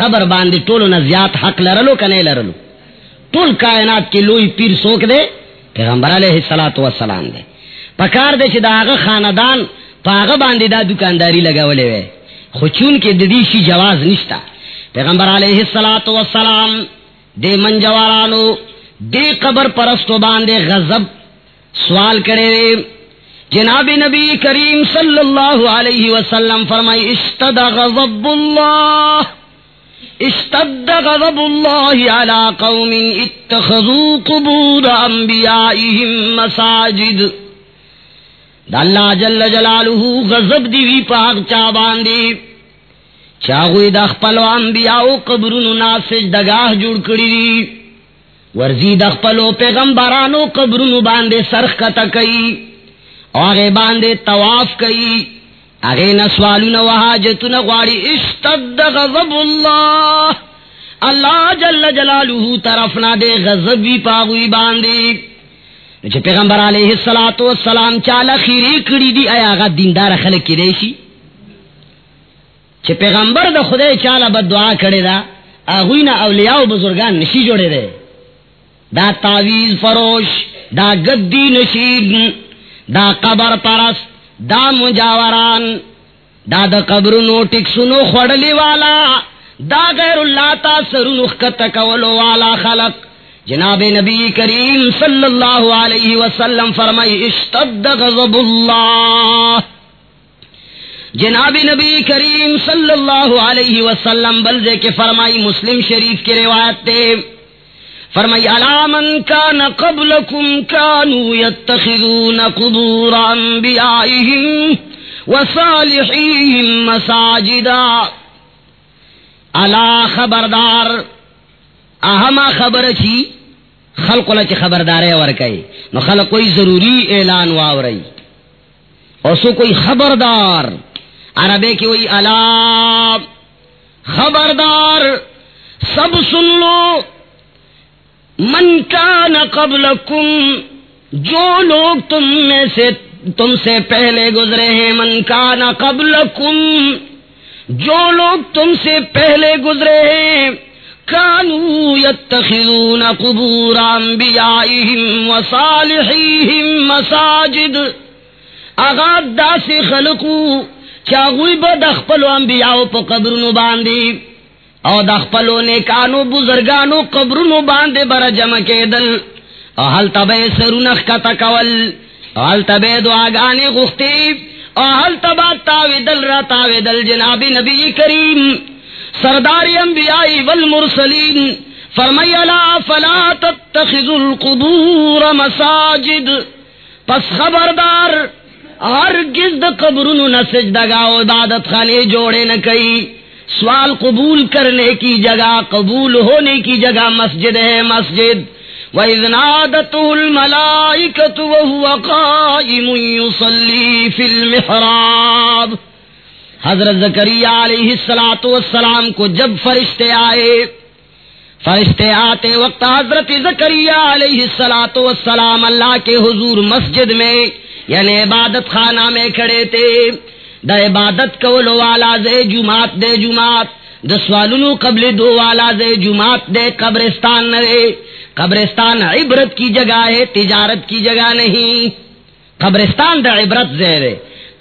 قبر باندې ټولو نه زیات حق لرلو کنه لرلو۔ ټول کائنات کې لوی پیر سوک دی پیغمبر علیه الصلاۃ والسلام دی پکار دی چې داغه خاندان پاغه باندې دا دکانداری لگاولې وې خو چون کې د شی جواز نشتا۔ پیغمبر علیہ السلام والسلام، دے منجوارانو دے قبر پرستو باندے غضب سوال کرے جناب نبی کریم صلی اللہ علیہ وسلم فرمائی اشتد غضب اللہ اشتد غضب اللہ علی قوم اتخذوا قبور انبیائهم مساجد. دا اللہ جل جلالہ غضب دیوی پاک چا باندے چاغوی د خپل انبیاء قبرونو ناسج دگاه جوړ کړی دي ورزی د خپل پیغمبرانو قبرونو باندې سرخ کته کوي هغه باندې طواف کوي هغه نسوالونه وحاجتونه غواړي اشتد غضب الله الله جل جلاله طرفنا دے غضب وی پاغوی باندې چې پیغمبر علیه الصلاۃ والسلام چاله خیری کړی دی آیا هغه دیندار خلک کړي شي چې پیغمبر د خدای چاله بد دعا کړی دا اغوی نه اولیاء او بزرگان نشي جوړې ده دا تعویز فروش، دا گدی نشین، دا قبر پرست، دا مجاوران، دا د قبرونو ټیکسونو خړلی والا، دا غیر الله تا سرونو خط کولو والا خلق. جناب نبی کریم صلی اللہ علیہ وسلم فرمائی، اشتد غضب اللہ. جناب نبی کریم صلی اللہ علیہ وسلم بلزے کے فرمائی، مسلم شریف کی روایت تے فرمائی علامن کان قبلکم کانو یتخذون قبور انبیائیہم وصالحیہم مساجدا. علا خبردار، اہما خبر چی خلق لچ خبردار ورکئی نو خلق کوئی ضروری اعلان واورئی اور سو کوئی خبردار، عربے کی وہی علام خبردار، سب سن لو۔ من کا نہ قبل جو لوگ تم میں سے تم سے پہلے گزرے ہیں، من کا نہ قبل جو لوگ تم سے پہلے گزرے ہیں کانو یتخذون قبور انبیائیہم وصالحیہم مساجد۔ اغاد دا سے خلقو چاغوی با دخپلو انبیاء پا قبرنو باندی۔ او دخپلو نیکانو، بزرگانو قبرنو باندی برا جمع کے دل او حل تبے سرونخ کا تکول او حل تبے دعاگانی غختی او حل تبا تاوی دل را تاوی دل جناب نبی کریم. سرداری انبیائی والمرسلین فرمی اللہ فلا تتخذ القبور مساجد. پس خبردار ہر گزد قبرن نہ عبادت خانے جوڑے نہ کئی سوال قبول کرنے کی جگہ، قبول ہونے کی جگہ مسجد ہے مسجد۔ وَإِذْ الْمَلَائِكَةُ وَهُوَ قَائِمٌ يُصَلِّي فِي الْمِحْرَابِ۔ حضرت زکریہ علیہ السلام کو جب فرشتے آئے، فرشتے آتے وقت حضرت زکریہ علیہ السلام اللہ کے حضور مسجد میں یعنی عبادت خانہ میں کھڑے تھے۔ دا عبادت کولو والا دے جماعت دے جماعت، دا سوالنو قبل دو والا دے جماعت دے قبرستان نرے۔ قبرستان عبرت کی جگہ ہے، تجارت کی جگہ نہیں۔ قبرستان دا عبرت زیرے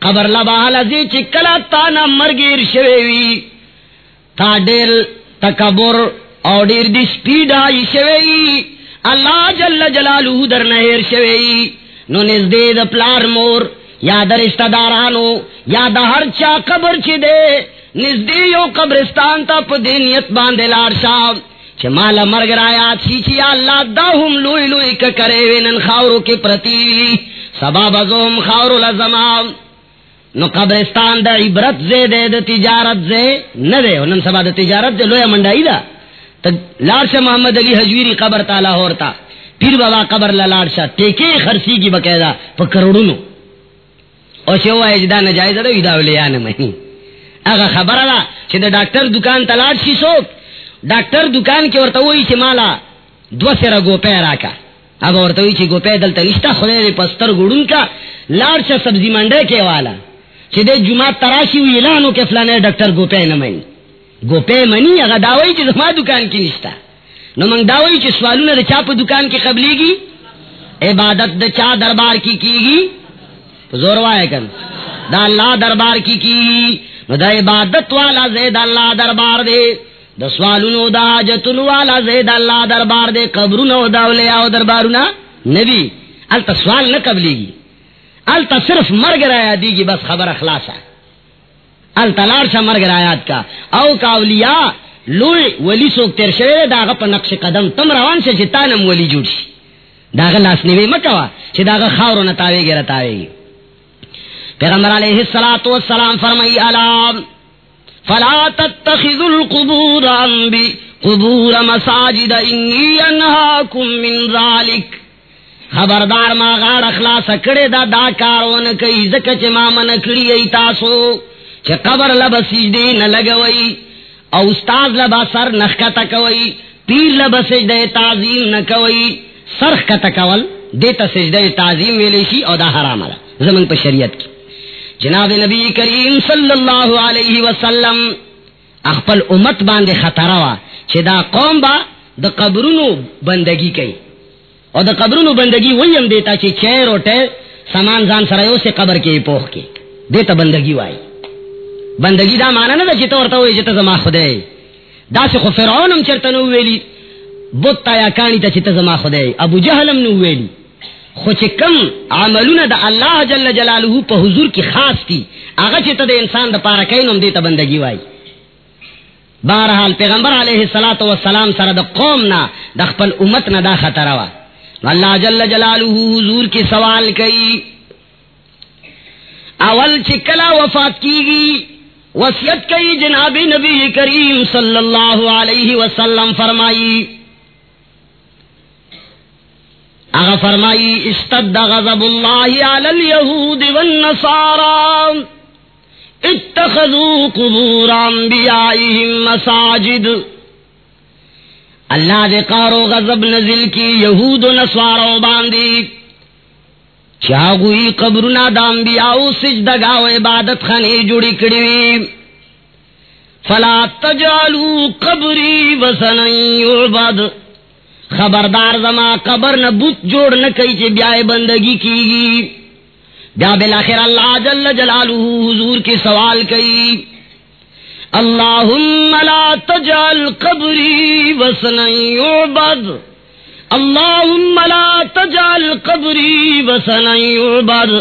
قبر لبا زی چکلا تانا مرگیر شویوی تا دیر تکبر او دیر دی سپیڈ آئی شویوی اللہ جل جلالو در نہر شویوی نو نزدے دا پلار مور۔ یا دا رشتہ دارانو یا دا ہر چا قبر چی دے نزدے یو قبرستان تا پا دینیت باندے لار شام چھ مالا مرگ رایا چی چی اللہ دا ہم لوئی لوئی کا کرے وینن خاورو کی پرتی۔ سبا بزوم خاورو لزمام نو قبرستان دا عبرت زے دے، دا تجارت زے ندے نن سبا دا تجارت دے، لویا منڈائی دا۔ لار شاہ محمد علی حجویری قبر تا لاہور تا پیر بابا قبر للاڑ شاہ، ٹیکے خرسی کی بقاعدہ پا کروڑوں او چه وای جدا نجایز ده ویدا ولیا نه مې. هغه خبره ده چې د ډاکټر دکان تلاړ شي سو ډاکټر دکان کې ورته وایي چې مالا دو سره ګوپې راکا هغه ورته وایي چې ګوپې دلته رښتا خدای دې پستر ګړون کا لاړ شه سبزی منډه کې والا. چې د جمعه تراشی وی اعلانو کې فلانه ډاکټر ګوپې نه مې ګوپې منی هغه داوي چې زما دکان کې نشتا نو منگ داوئی چی سوالو نے چا دکان کی قبلی گی عبادت دا چا دربار کی کی گی زور وائے کن۔ دا اللہ دربار کی کی۔ دا عبادت والا زید اللہ دربار دے۔ دا سوالو دا جتن والا زید اللہ دربار دے۔ قبرو دا اولیاء دربارونا نبی۔ التا سوال نہ قبلی گی التا صرف مرگ رایا دی گی بس خبر اخلاصا التا لارشا مرگ رایات کا۔ او کا اولیاء، لوی ولی سوک تیر شوی داغا پا نقش قدم تم روان سے چتانم ولی جوڑ شی داغا لاس نیوی مکوا، چی داغا خاورو نتاوی گی، رتاوی گی۔ پیغمبر علیہ السلام فرمائی علام فلا تتخذ القبور انبی قبور مساجد، انی انہاکم من ذالک. خبردار ما غار اخلاص کڑے دا دا کارون کئی زکا زکچ ما من کڑی ایتاسو چی قبر لبسیج نہ لگوئی، او استاد لبا سر نخکا تکوئی پیر لبا سجدہ تعظیم نکوئی سرخ کا تکول دیتا سجدہ تعظیم ویلیشی او دا حرام دا، زمن پا شریعت کی۔ جناب نبی کریم صلی اللہ علیہ وسلم، اخپل امت باندے خطروا چھ دا قوم با دا قبرونو بندگی کئی۔ اور دا قبرونو بندگی وہی ہم دیتا چھ چیر اوٹے سامان زان سرائیو سے قبر کے پوخ کے۔ دیتا بندگی وائی۔ بندگی دا مانا نا دا چیتا ورطا ہوئی چیتا زما خدای دا سی خو فرعونم چرتا نو ویلی، بوتا یا کانی تا چیتا زما خدای ابو جہلم نو خوچ کم عملون دا اللہ جل جلالہ پا حضور کی خاص تھی آغا چی تا دا انسان دا پارا کئی دیتا بندگی وائی بارحال پیغمبر علیہ السلام سر دا قوم نا دا خپل امت نا دا خطر وا اللہ جل جلالہ حضور کی سوال کئی اول چکلا وفات کی گی وسیعت کئی جناب نبی کریم صلی اللہ علیہ وسلم فرمائی اغا فرمائی، اشتد غضب اللہ علی الیہود والنصارى اتخذوا قبور انبیائهم مساجد. اللہ دے قارو غضب نزل کی یہود و نصارو باندی. چاگوئی قبرنا دا انبیاءو سجدگا و عبادت خانی جڑی کڑی فلا تجعلوا قبری وسنا یعبد. خبردار زما قبر نہ بت جوڑ نہ کئی چی بیائے بندگی کی گی بیا بالآخر اللہ جل جلالہ حضور کی سوال کئی۔ اللہم لا تجعل قبری وسنا یعبد۔ اللہم لا تجعل قبری وسنا یعبد۔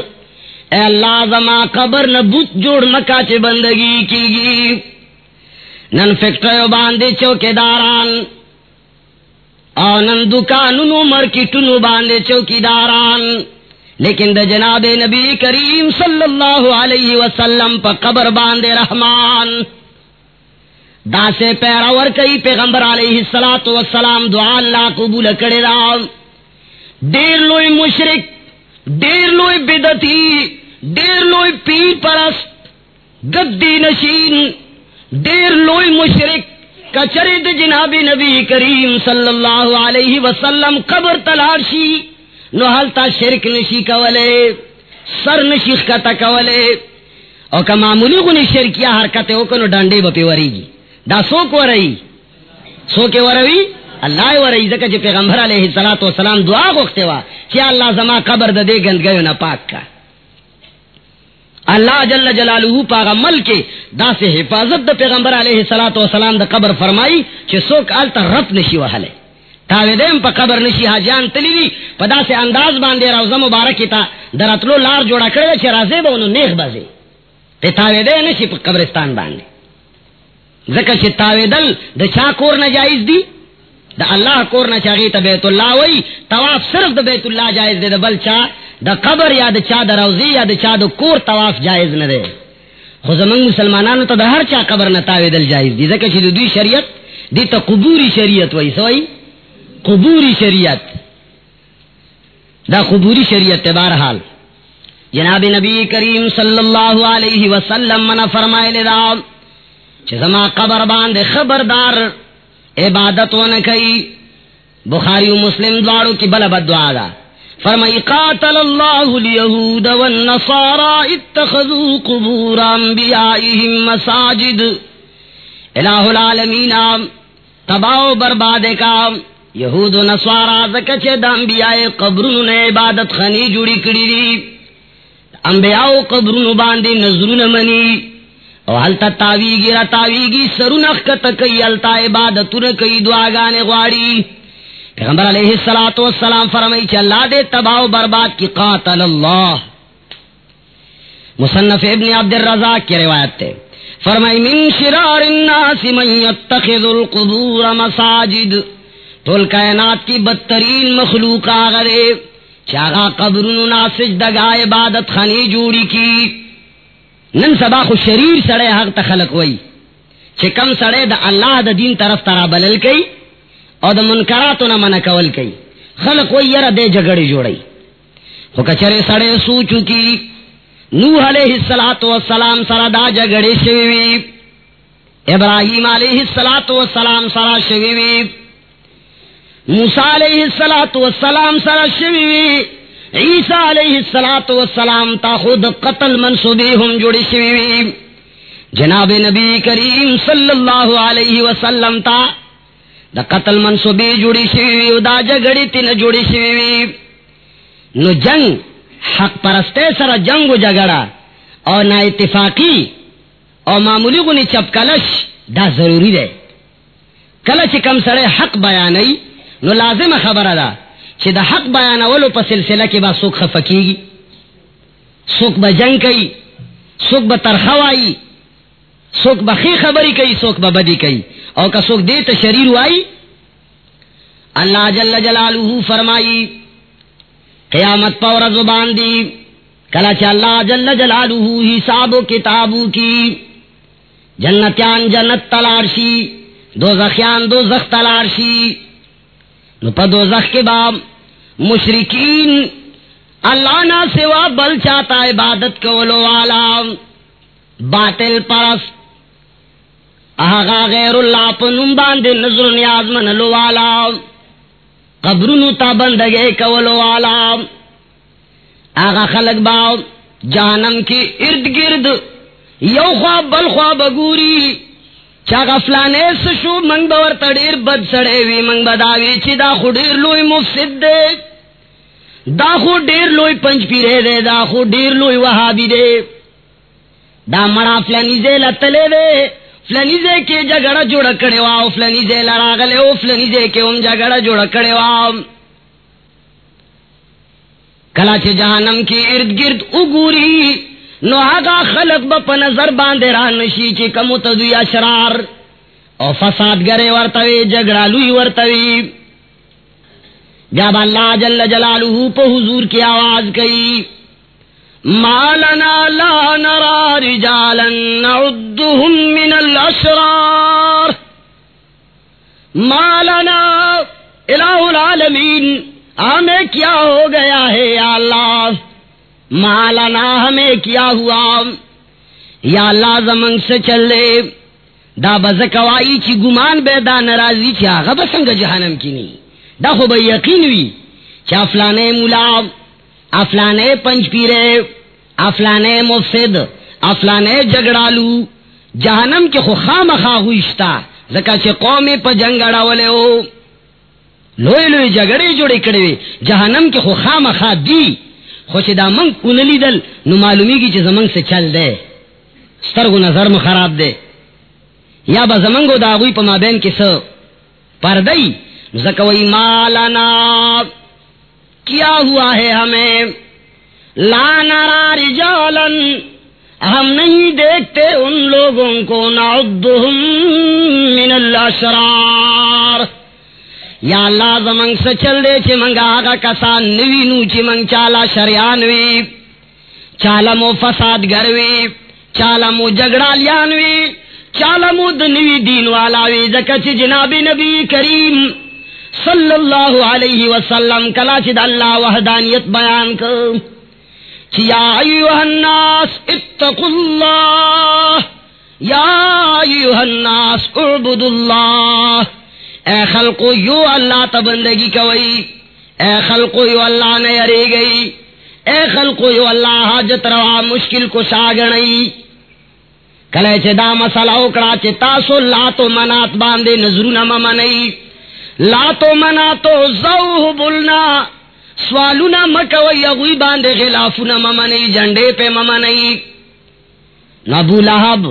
اے اللہ زما قبر نہ بت جوڑ مکا چی بندگی کی گی نن فیکٹریو باندے چوکے داران آنند دکانونو مرکٹونو باندے چوکی داران لیکن دا جناب نبی کریم صلی اللہ علیہ وسلم پا قبر باندے رحمان۔ دا سے پیراور کئی پیغمبر علیہ السلام دعا اللہ قبول کرے رام دیر لوئی مشرک، دیر لوئی بدتی دیر لوئی پی پرست، گدی نشین، دیر لوئی مشرک۔ کچری د جناب نبی کریم صلی اللہ علیہ وسلم قبر تلاشی نو حلتا شرک نشی کولے، سر نشیخ کتا کولے۔ او که معمولی غنی شرکیا حرکت ہو کنو ڈانڈے بپی وری گی دا سوک ورئی۔ سوک وروی اللہ ورئی، زکا چی پیغمبر علیہ السلام دعا گوختے وا، چی اللہ زما قبر دا دے گند گئو نا پاک کا۔ اللہ جل جلالہ پاغا مل کے دا سے حفاظت دا پیغمبر علیہ الصلوۃ والسلام دا قبر فرمائی کہ سوک آلتا رت نشی وحلے۔ تاوی دیم پا قبر نشی حاجان تلیوی پا دا سے انداز باندے روزہ مبارکی تا درتلو لار جوڑا کرے چھ رازے با انو نیخ بازے۔ تے تاوی دے نشی پا قبرستان باندے۔ ذکر چھ تاوی دل دا چا کور نجائز دی؟ دا اللہ کور نہ چاہیے تو بیت اللہ وئی طواف صرف دا بیت اللہ جائز دے، دا بل چا، دا قبر یا دا چا دا روزی یا دا چا دا کور طواف جائز نہ دے۔ خود من مسلمانانو تا دا ہر چا قبر نہ تاوی دل جائز دی ذکر چھ دوی شریعت دی تا قبوری شریعت وئی سوئی قبوری شریعت۔ دا قبوری شریعت بارحال جناب نبی کریم صلی اللہ علیہ وسلم منع فرمائے لدا چزما قبر باندے خبردار عبادت و نکئی۔ بخاری و مسلم دوارو کی بل بد دعا دا۔ فرمائی، قاتل اللہ الیہود والنصارا اتخذوا قبور انبیائیہم مساجد۔ الہ العالمین تباو برباد کا۔ یہود و نصارا زکچے دا انبیاء قبرون نے عبادت خنی جوڑی کری دی۔ انبیاء قبرون باندے نظرون منی۔ او حلتا تاویگی را تاویگی سرون اخکت کئی، حلتا عبادتون کئی، دعاگانے غواری پیغمبر علیہ السلام فرمائی چا اللہ دے تباہ برباد کی قاتل اللہ. مصنف ابن عبد الرزاق کی روایت تے فرمائی، من شرار الناس من يتخذ القبور مساجد. تول کائنات کی بدترین مخلوق آغرے چاگا قبرون ناسج دگا عبادت خانی جوڑی کی. نن سبا خو شریر سڑے حق تخلق وئی. چھ کم سڑے دا اللہ دا دین طرف ترا بلل کئی او دا منکراتو نا من کول کئی. خلق وئی یرا دے جگڑی جوڑی. خو کچرے سڑے سوچو کی نوح علیہ السلام سرا دا جگڑی شویوی. ابراہیم علیہ السلام سرا شویوی. موسیٰ علیہ السلام سرا شویوی. عیسیٰ علیہ السلام والسلام تا خود قتل منصوبی ہم جڑی شوی جناب نبی کریم صلی اللہ علیہ وسلم تا دا قتل منصوبی جڑی شوی دا جگڑی تین جڑی شوی نو جنگ، حق پرستے سر جنگ و جگڑا اور نا اتفاقی اور معمولی گنی چپ کلش دا ضروری دے. کلچ کم سڑے حق بیانی نو لازم خبر دا چې د حق بیانولو په سلسله کې با سوک خفکیږي سوک به جنگ کوي سوک به ترخوائی، سوک به خی خبری کوي سوک به بدی کوي او که سوک دې ته شریر وای اللہ جل جلالہ فرمائی، قیامت پور زبان دی. کلا چ اللہ جل جلالہ حساب و کتابو کی. جنتیان جنت تلارشی دو زخیان دو زخ تلارشی نو پا دو زخ کے باب مشرکین اللہ نہ سوا بل چاہتا عبادت کولو والا باطل پرس آغا غیر اللہ پنم باندے نظر نیاز منلو والا قبرنو تا بندگے کولو والا آغا خلق باؤ جانم کی ارد گرد یو خواب بل خواب گوری چا غفلانے سشو، منگ باور تڑیر بد سڑے وی، منگ بداوی چی دا خو دیر لوی مفسد دے۔ دا خو دیر لوی پنچ پیرے دے، دا خو دیر لوی وحابی دے۔ دا مڑا فلنیزے لتلے دے۔ فلنیزے کے جگڑا جوڑا کڑے واو فلنیزے لراغلے او فلنیزے کے ام جگڑا جوڑا کڑے واو کلا چ جہنم کی ارد گرد اگوری۔ نو آگا خلق با پا نظر باندے رانشی چی کمو تدوی اشرار. او فساد گرے ورطوی جگڑالوی ورطوی. جب اللہ جل جلالہ پا حضور کی آواز کئی، مالنا لا نرا رجالا نعدهم من الاشرار. مالنا، الہ العالمین ہمیں کیا ہو گیا ہے یا اللہ؟ مالنا ہمیں کیا ہوا؟ یا اللہ زمن سے چلے دا بزکوائی چی گمان بے، دا نرازی چی آغا بسنگ جہنم کی نہیں دا خو بے یقین ہوئی چی افلانے ملا افلانے پنچ پیرے، افلانے مفسد، افلانے جگڑالو۔ جہنم کے خو خام خواہ ہوئیشتا، زکا چی قومی پا جنگڑا ولے ہو۔ لوی لوی جگڑے جوڑے کڑے وے جہنم کے خو خام خواہ دی۔ خوش دا منگ انلی دل نو معلومی کی چی زمنگ سے چل دے سترگو نظر خراب دے یا با زمنگو دا غوی پا مابین کی سو پردئی زکوی مالنا، کیا ہوا ہے ہمیں؟ لا نرا رجالا ہم نہیں دیکھتے ان لوگوں کو نعدهم من الاشرار. یا اللہ زمنگ سے چل دے چی منگا آگا کسان نوی نو چی منگ چالا شریانوی چالا مو فساد گروی چالا مو جگڑالیانوی چالا مو دنوی دین والاوی زکا چی جناب نبی کریم صلی اللہ علیہ وسلم کلا چی دا اللہ وحدانیت بیان کر. چی یا ایوہ الناس اتقوا اللہ. یا ایوہ الناس اعبدوا اللہ. اے خلقو یو اللہ تبندگی کوئی۔ اے خلقو یو اللہ نے ارے گئی۔ اے خلقو یو اللہ حاجت روا مشکل کو شاگنئی کلے چے دا مسئلہ اکڑا چے تاسو لاتو منات باندے نظرو نما منئی لاتو مناتو زوہ بلنا۔ سوالونا مکوئی اگوی باندے خلافو نما منئی جنڈے پہ مما نئی نبو لہب،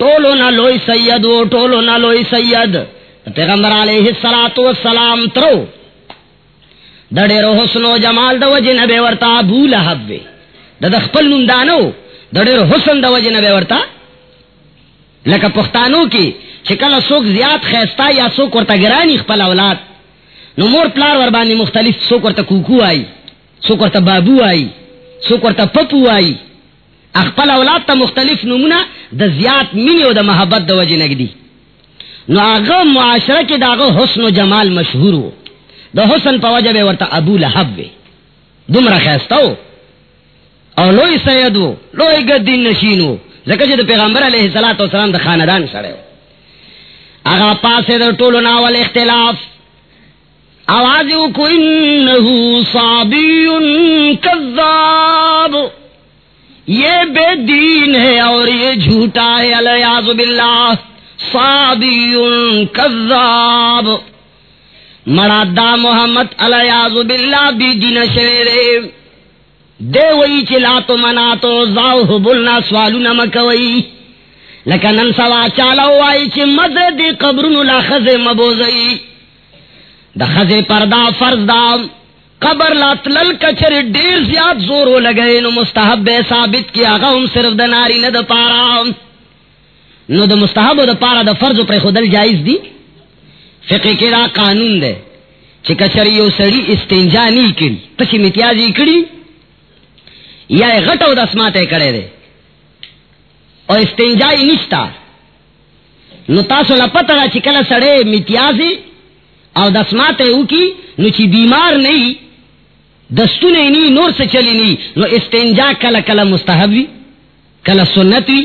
ٹولو نہ لوئی سید وہ ٹولو نہ لوئی سید۔ پیغمبر علیہ الصلات والسلام ترو، دڑے رو حسن و جمال دو جن بے ورتا ابو لہب د خپل نوم دانو دڑے رو حسن دو جن بے ورتا لکه پښتانو کې چې کله څوک زیات خيستا یا څوک ورته ګرانی خپل اولاد۔ نو مور پلار ور باندې مختلف څوک ورته کوکو آئی څوک ورته بابو آئی څوک ورته پپو آئی۔ خپل اولاد ته مختلف نمونه د زیات مینه او د محبت د وجه نګدي نو آغا معاشرہ کی داغا حسن و جمال مشہور ہو. دا حسن پا وجہ ورطا ابو لحب وے دمرا خیستا ہو. اور لوئی سید ہو. لوئی گدین نشین ہو. زکر جی جد پیغمبر علیہ السلام دا خاندان سڑے ہو. آغا پاسے دا طول ناول اختلاف. آوازیو کو انہو صابی کذاب. یہ بے دین ہے اور یہ جھوٹا ہے علیہ باللہ. صابی کذاب۔ مرادا محمد علیہ باللہ بی دین شویرے دے۔ وئی چلا تو منا تو زاو بولنا سوالو نمکوئی لکن ان سوا چالا وائی چی مزد قبرن لا خز مبوزئی۔ دا خز پردا فرض دا۔ قبر لاتلل کچر دیر زیاد زور ہو لگئے نو مستحب بے ثابت کیا غم صرف دا ناری ند پارا۔ نو دا مستحب و دا پارا دا فرض پر خودل جائز دی فقہ کے دا قانون دے چی کچر یو سڑی استنجا نہیں کری پسی متیازی کری یا غٹو دا اسماتے کرے دے اور استنجائی نشتا نو تاسو لپتا دا چی کل سڑے متیازی او دسماتے او کی نو چی بیمار نہیں دستو نہیں نور سے چلی نہیں نو استنجا کل کل مستحبی کل سنتوی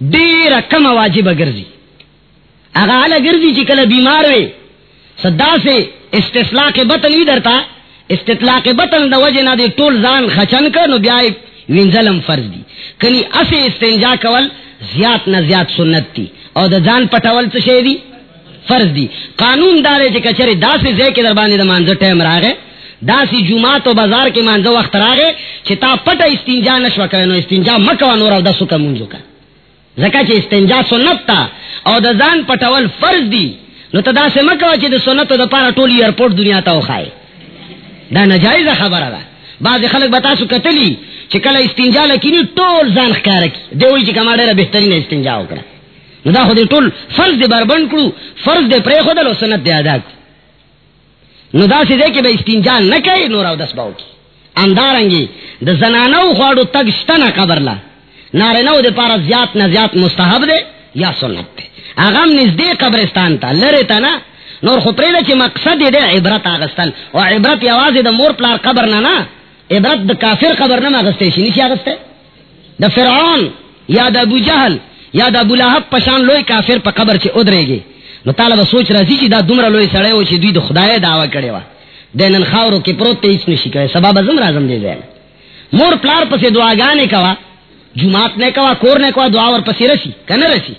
دیر کم واجب گرزی اگا علا گرزی چی کل بیمار وے صدا سے استثلاق بطن وی درتا استطلاق بطن دا وجہ نا دے ٹول زان خچن کر نو بیائی وینزلم فرض دی کنی اسے استنجا کول زیاد نہ زیاد سنت تی او دا زان پٹول چشے دی فرض دی قانون دارے چی کچری دا سی زی کے دربانی دا مانزو ٹیم راگے دا سی جمعات و بازار کے مانزو وقت راگے چی تا پتا استنجا نشو کرے نو استنجا مکوا نور او دا سکا منزو کا زکا چی استنجا سنت تا او دا زان پٹول فرض دی. نو تا دا سی مکوا چی دا سنت دا پارا ٹولی ایرپورٹ دنیا تا اخائے دا نجائز خبر دا. بعض خلق بتا سو کتلی چی کل استنجا لکینی ٹول زان خکارکی دیوئی چی کماڑے را بہترین استنجا اکڑا نو دا خودی ټول فرض دے بربند کرو فرض دے پرے خودل و سنت دے ادا کرو نو دا سی دے کہ بے استنجان نہ کئی نور دس باو کی. اندارنگی، دا زنانو خوادو تگ شتنا قبر لا. نارنو دے پارا زیاد نہ زیاد مستحب دے یا سنت دے. اغم نزدے قبرستان تا، لرے تا نا. نور خو پریدا چی مقصد دے عبرت آغستل و عبرت یواز دا مور پلار قبر نا نا. عبرت دا کافر قبر نا آغستے، شی نیچی آغستے؟ دا فرعون یا دا ابو جہل یا دا ابو لہب پشان لوی کافر پا قبر چے ادرے گے نو طالب سوچ رہا چی دا دمرا لوی سڑے ہو چی دوی دا خدای دعوی کرے وا. دینن خاورو کی پروت تے اس نشی کرے سباب ازم رازم دے دین مور پلار پسے دعا گانے کوا جماعت نے کوا کور نے کوا دعا ور پسی رسی کنا رسی؟